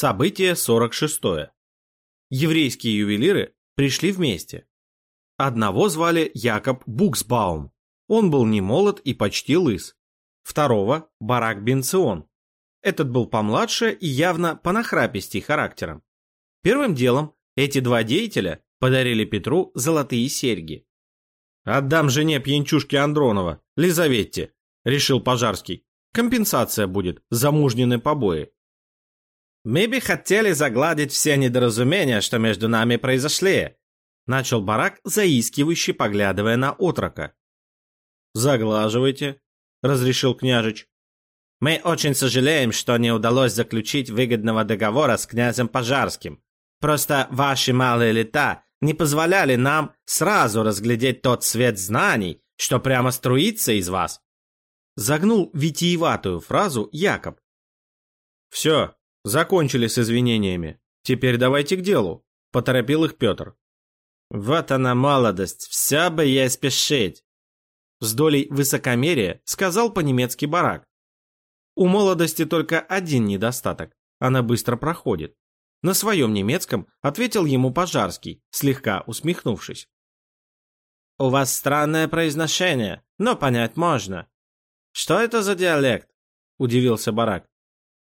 Событие 46. Еврейские ювелиры пришли вместе. Одного звали Якоб Буксбаум. Он был не молод и почти лыс. Второго – Барак Бенцион. Этот был помладше и явно понахрапистей характером. Первым делом эти два деятеля подарили Петру золотые серьги. «Отдам жене пьянчушки Андронова, Лизавете», – решил Пожарский. «Компенсация будет за мужнины побои». «Мы бы хотели загладить все недоразумения, что между нами произошли», начал барак, заискивающе поглядывая на отрока. «Заглаживайте», — разрешил княжич. «Мы очень сожалеем, что не удалось заключить выгодного договора с князем Пожарским. Просто ваши малые лета не позволяли нам сразу разглядеть тот свет знаний, что прямо струится из вас». Загнул витиеватую фразу Якоб. «Все, Закончили с извинениями. Теперь давайте к делу. Поторопил их Петр. Вот она молодость, вся бы ей спешить. С долей высокомерия сказал по-немецки барак. У молодости только один недостаток. Она быстро проходит. На своем немецком ответил ему Пожарский, слегка усмехнувшись. «У вас странное произношение, но понять можно. Что это за диалект?» – удивился Барак.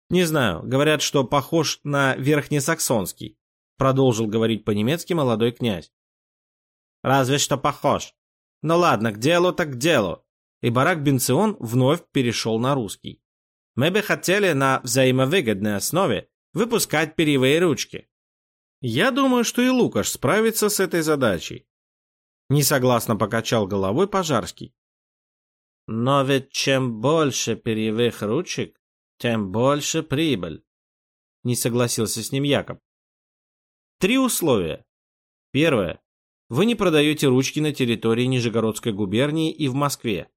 «Не знаю, говорят, что похож на верхнесаксонский», продолжил говорить по-немецки молодой князь. «Разве что похож. Ну ладно, к делу так к делу». И барак Бенцион вновь перешел на русский. «Мы бы хотели на взаимовыгодной основе выпускать перьевые ручки». «Я думаю, что и Лукаш справится с этой задачей», несогласно покачал головой Пожарский. «Но ведь чем больше перьевых ручек, тем больше прибыль. Не согласился с ним Якоб. Три условия. Первое. Вы не продаете ручки на территории Нижегородской губернии и в Москве.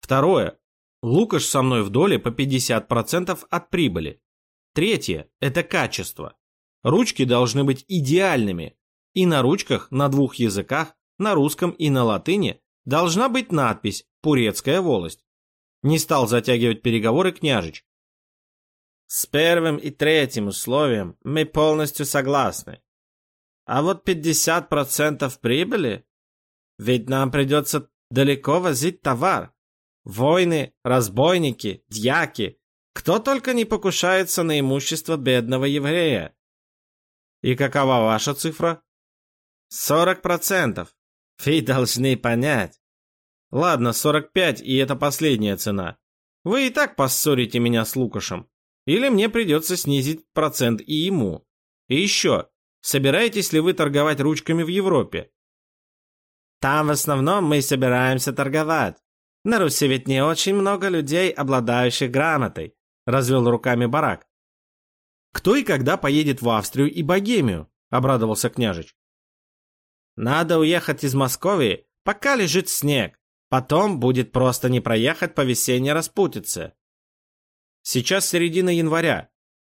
Второе. Лукаш со мной в доле по 50% от прибыли. Третье – это качество. Ручки должны быть идеальными. И на ручках на двух языках, на русском и на латыни, должна быть надпись «Пурецкая волость». Не стал затягивать переговоры княжич. С первым и третьим условием мы полностью согласны. А вот 50% прибыли? Ведь нам придется далеко возить товар. Войны, разбойники, дьяки. Кто только не покушается на имущество бедного еврея. И какова ваша цифра? 40%. Вы должны понять. Ладно, 45, и это последняя цена. Вы и так поссорите меня с Лукашем. Или мне придется снизить процент и ему. И еще, собираетесь ли вы торговать ручками в Европе? Там в основном мы собираемся торговать. На Руси ведь не очень много людей, обладающих грамотой, развел руками барак. Кто и когда поедет в Австрию и Богемию? Обрадовался княжич. Надо уехать из Москвы, пока лежит снег. Потом будет просто не проехать по весенней распутице. Сейчас середина января.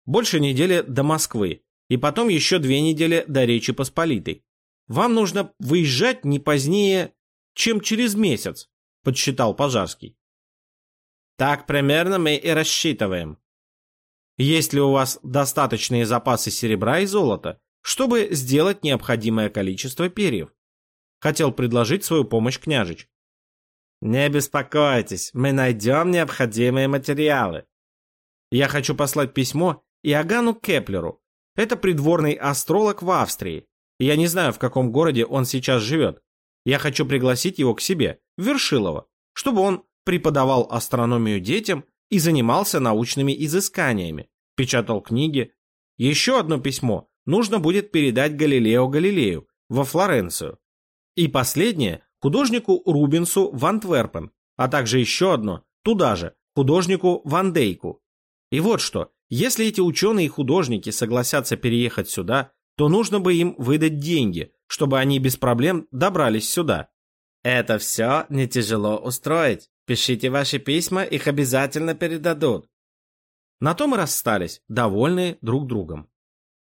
Больше недели до Москвы. И потом еще две недели до Речи Посполитой. Вам нужно выезжать не позднее, чем через месяц, подсчитал Пожарский. Так примерно мы и рассчитываем. Есть ли у вас достаточные запасы серебра и золота, чтобы сделать необходимое количество перьев? Хотел предложить свою помощь княжич. Не беспокойтесь, мы найдем необходимые материалы. Я хочу послать письмо Иоганну Кеплеру. Это придворный астролог в Австрии. Я не знаю, в каком городе он сейчас живет. Я хочу пригласить его к себе, в Вершилово, чтобы он преподавал астрономию детям и занимался научными изысканиями, печатал книги. Еще одно письмо нужно будет передать Галилео Галилею во Флоренцию. И последнее художнику Рубенсу в Антверпен, а также еще одно туда же, художнику Ван Дейку. И вот что, если эти ученые и художники согласятся переехать сюда, то нужно бы им выдать деньги, чтобы они без проблем добрались сюда. Это все не тяжело устроить. Пишите ваши письма, их обязательно передадут. На том и расстались, довольные друг другом.